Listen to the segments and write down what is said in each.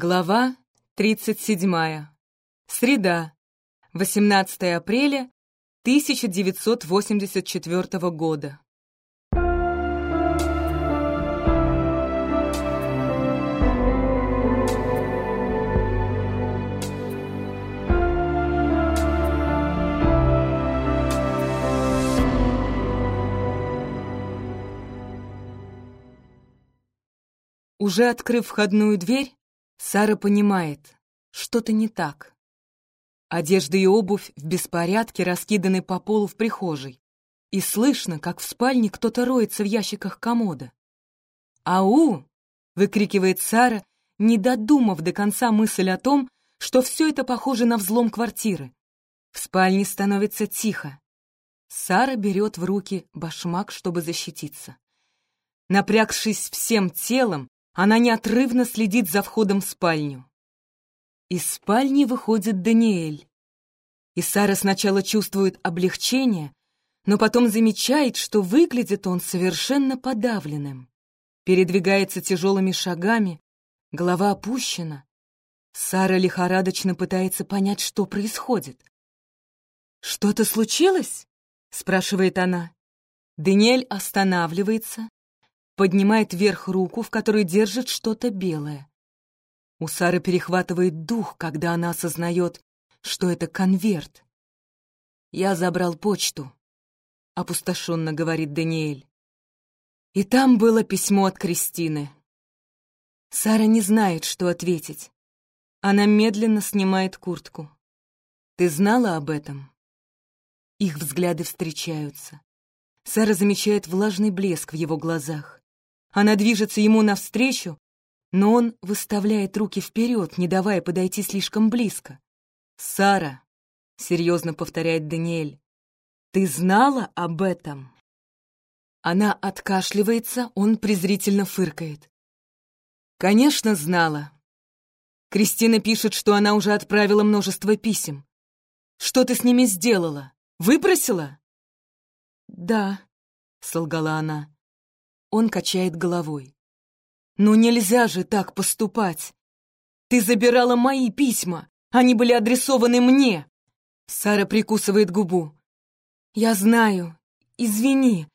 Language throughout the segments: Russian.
Глава 37. Среда. 18 апреля 1984 года. Уже открыв входную дверь, Сара понимает, что-то не так. Одежда и обувь в беспорядке раскиданы по полу в прихожей, и слышно, как в спальне кто-то роется в ящиках комода. «Ау!» — выкрикивает Сара, не додумав до конца мысль о том, что все это похоже на взлом квартиры. В спальне становится тихо. Сара берет в руки башмак, чтобы защититься. Напрягшись всем телом, она неотрывно следит за входом в спальню. Из спальни выходит Даниэль. И Сара сначала чувствует облегчение, но потом замечает, что выглядит он совершенно подавленным. Передвигается тяжелыми шагами, голова опущена. Сара лихорадочно пытается понять, что происходит. «Что-то случилось?» — спрашивает она. Даниэль останавливается, поднимает вверх руку, в которой держит что-то белое. У Сары перехватывает дух, когда она осознает, что это конверт. «Я забрал почту», — опустошенно говорит Даниэль. И там было письмо от Кристины. Сара не знает, что ответить. Она медленно снимает куртку. «Ты знала об этом?» Их взгляды встречаются. Сара замечает влажный блеск в его глазах. Она движется ему навстречу, но он выставляет руки вперед, не давая подойти слишком близко. «Сара», — серьезно повторяет Даниэль, — «ты знала об этом?» Она откашливается, он презрительно фыркает. «Конечно, знала. Кристина пишет, что она уже отправила множество писем. Что ты с ними сделала? Выбросила?» «Да», — солгала она. Он качает головой. «Ну нельзя же так поступать! Ты забирала мои письма! Они были адресованы мне!» Сара прикусывает губу. «Я знаю. Извини.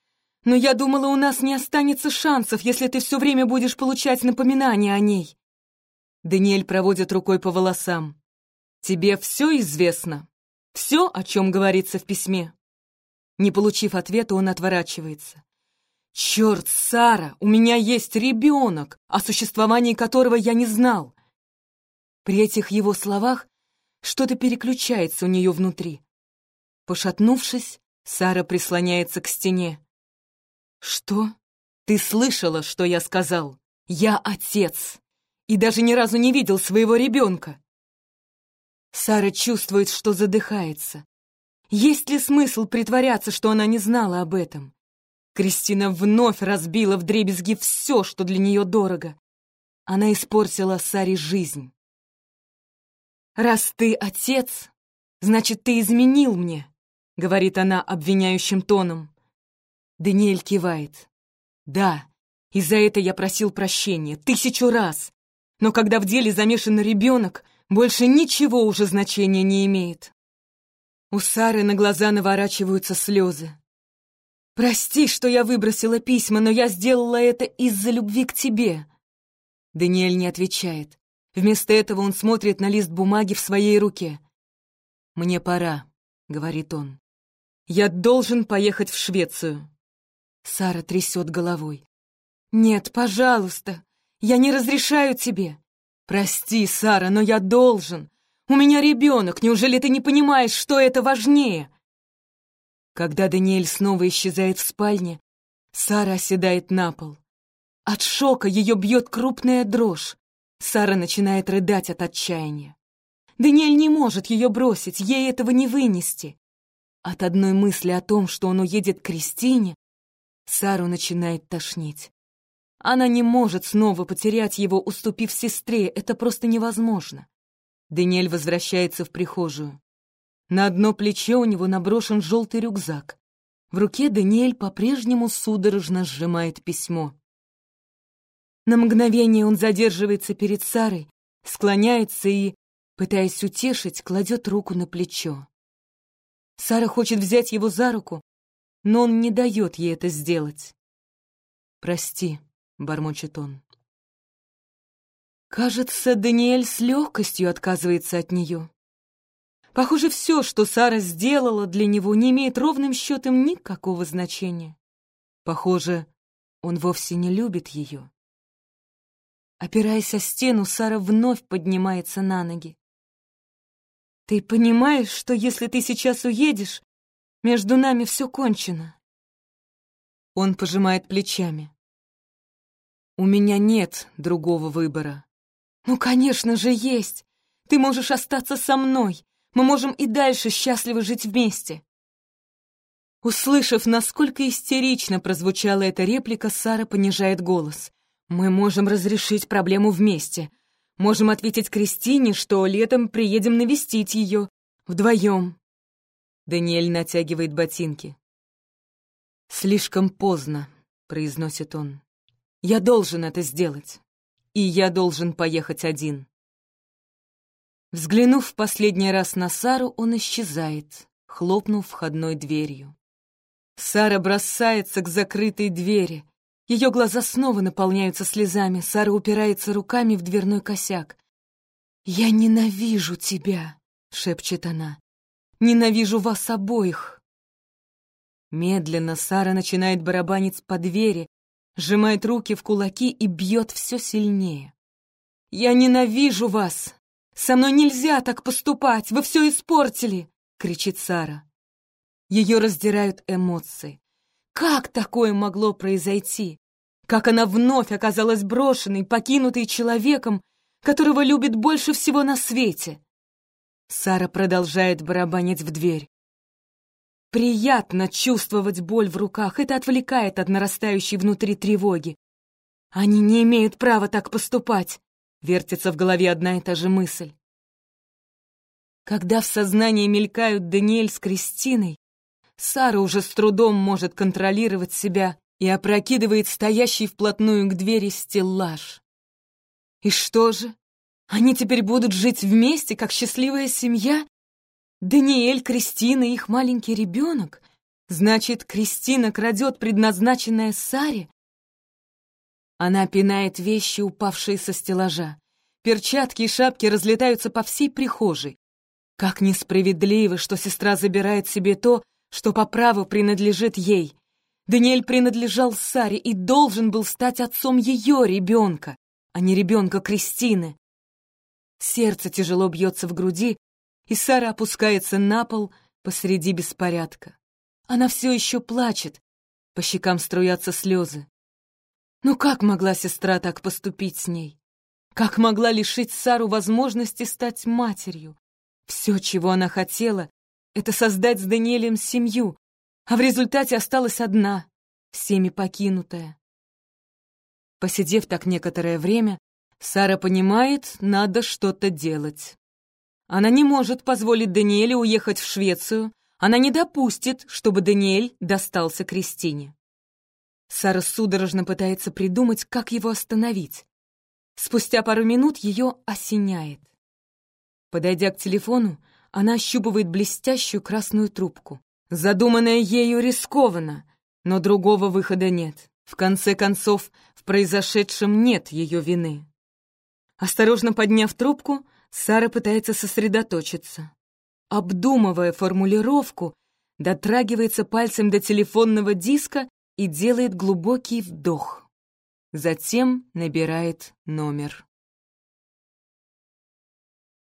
Но я думала, у нас не останется шансов, если ты все время будешь получать напоминания о ней». Даниэль проводит рукой по волосам. «Тебе все известно? Все, о чем говорится в письме?» Не получив ответа, он отворачивается. «Черт, Сара, у меня есть ребенок, о существовании которого я не знал!» При этих его словах что-то переключается у нее внутри. Пошатнувшись, Сара прислоняется к стене. «Что? Ты слышала, что я сказал? Я отец, и даже ни разу не видел своего ребенка!» Сара чувствует, что задыхается. Есть ли смысл притворяться, что она не знала об этом? Кристина вновь разбила вдребезги все, что для нее дорого. Она испортила Саре жизнь. «Раз ты отец, значит, ты изменил мне», — говорит она обвиняющим тоном. Даниэль кивает. «Да, и за это я просил прощения тысячу раз. Но когда в деле замешан ребенок, больше ничего уже значения не имеет». У Сары на глаза наворачиваются слезы. «Прости, что я выбросила письма, но я сделала это из-за любви к тебе». Даниэль не отвечает. Вместо этого он смотрит на лист бумаги в своей руке. «Мне пора», — говорит он. «Я должен поехать в Швецию». Сара трясет головой. «Нет, пожалуйста, я не разрешаю тебе». «Прости, Сара, но я должен. У меня ребенок, неужели ты не понимаешь, что это важнее?» Когда Даниэль снова исчезает в спальне, Сара оседает на пол. От шока ее бьет крупная дрожь. Сара начинает рыдать от отчаяния. Даниэль не может ее бросить, ей этого не вынести. От одной мысли о том, что он уедет к Кристине, Сару начинает тошнить. Она не может снова потерять его, уступив сестре, это просто невозможно. Даниэль возвращается в прихожую. На одно плечо у него наброшен желтый рюкзак. В руке Даниэль по-прежнему судорожно сжимает письмо. На мгновение он задерживается перед Сарой, склоняется и, пытаясь утешить, кладет руку на плечо. Сара хочет взять его за руку, но он не дает ей это сделать. «Прости», — бормочет он. Кажется, Даниэль с легкостью отказывается от нее. Похоже, все, что Сара сделала для него, не имеет ровным счетом никакого значения. Похоже, он вовсе не любит ее. Опираясь о стену, Сара вновь поднимается на ноги. «Ты понимаешь, что если ты сейчас уедешь, между нами все кончено?» Он пожимает плечами. «У меня нет другого выбора». «Ну, конечно же, есть! Ты можешь остаться со мной. Мы можем и дальше счастливо жить вместе». Услышав, насколько истерично прозвучала эта реплика, Сара понижает голос. «Мы можем разрешить проблему вместе. Можем ответить Кристине, что летом приедем навестить ее. Вдвоем». Даниэль натягивает ботинки. «Слишком поздно», — произносит он. «Я должен это сделать. И я должен поехать один». Взглянув в последний раз на Сару, он исчезает, хлопнув входной дверью. Сара бросается к закрытой двери. Ее глаза снова наполняются слезами. Сара упирается руками в дверной косяк. «Я ненавижу тебя!» — шепчет она. «Ненавижу вас обоих!» Медленно Сара начинает барабанить по двери, сжимает руки в кулаки и бьет все сильнее. «Я ненавижу вас! Со мной нельзя так поступать! Вы все испортили!» — кричит Сара. Ее раздирают эмоции. Как такое могло произойти? Как она вновь оказалась брошенной, покинутой человеком, которого любит больше всего на свете? Сара продолжает барабанить в дверь. Приятно чувствовать боль в руках, это отвлекает от нарастающей внутри тревоги. Они не имеют права так поступать, вертится в голове одна и та же мысль. Когда в сознании мелькают Даниэль с Кристиной, Сара уже с трудом может контролировать себя и опрокидывает стоящий вплотную к двери стеллаж. И что же? Они теперь будут жить вместе, как счастливая семья? Даниэль, Кристина и их маленький ребенок? Значит, Кристина крадет предназначенное Саре? Она пинает вещи, упавшие со стеллажа. Перчатки и шапки разлетаются по всей прихожей. Как несправедливо, что сестра забирает себе то, что по праву принадлежит ей. Даниэль принадлежал Саре и должен был стать отцом ее ребенка, а не ребенка Кристины. Сердце тяжело бьется в груди, и Сара опускается на пол посреди беспорядка. Она все еще плачет, по щекам струятся слезы. Ну как могла сестра так поступить с ней? Как могла лишить Сару возможности стать матерью? Все, чего она хотела, это создать с Даниэлем семью, а в результате осталась одна, всеми покинутая. Посидев так некоторое время, Сара понимает, надо что-то делать. Она не может позволить Даниэлю уехать в Швецию, она не допустит, чтобы Даниэль достался Кристине. Сара судорожно пытается придумать, как его остановить. Спустя пару минут ее осеняет. Подойдя к телефону, она ощупывает блестящую красную трубку. Задуманное ею рискованно, но другого выхода нет. В конце концов, в произошедшем нет ее вины. Осторожно подняв трубку, Сара пытается сосредоточиться. Обдумывая формулировку, дотрагивается пальцем до телефонного диска и делает глубокий вдох. Затем набирает номер.